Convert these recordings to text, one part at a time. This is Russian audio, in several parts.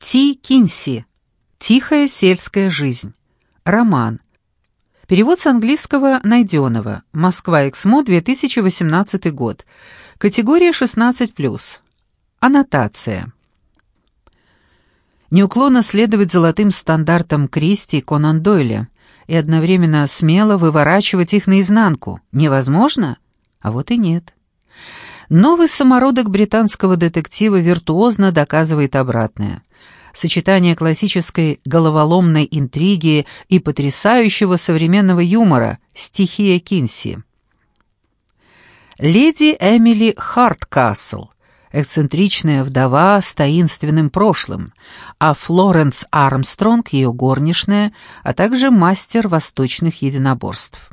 Ти Кинси. Тихая сельская жизнь. Роман. Перевод с английского Найденова. Москва, Эксмо, 2018 год. Категория 16+. Аннотация. Неуклонно следовать золотым стандартам Кристи и Конан Дойля и одновременно смело выворачивать их наизнанку. Невозможно? А вот и нет. Новый самородок британского детектива виртуозно доказывает обратное. Сочетание классической головоломной интриги и потрясающего современного юмора «Стихия Кинси». Леди Эмили Харткасл, эксцентричная вдова с таинственным прошлым, а Флоренс Армстронг — ее горничная, а также мастер восточных единоборств.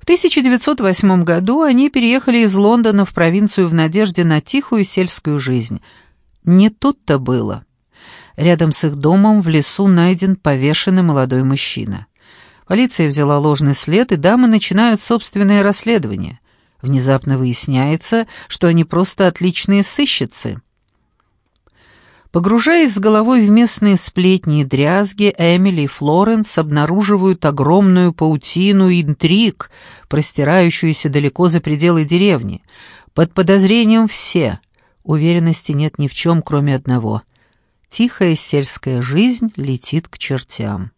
В 1908 году они переехали из Лондона в провинцию в надежде на тихую сельскую жизнь. Не тут-то было. Рядом с их домом в лесу найден повешенный молодой мужчина. Полиция взяла ложный след, и дамы начинают собственное расследование. Внезапно выясняется, что они просто отличные сыщицы. Погружаясь с головой в местные сплетни и дрязги, Эмили и Флоренс обнаруживают огромную паутину интриг, простирающуюся далеко за пределы деревни. Под подозрением все. Уверенности нет ни в чем, кроме одного. Тихая сельская жизнь летит к чертям.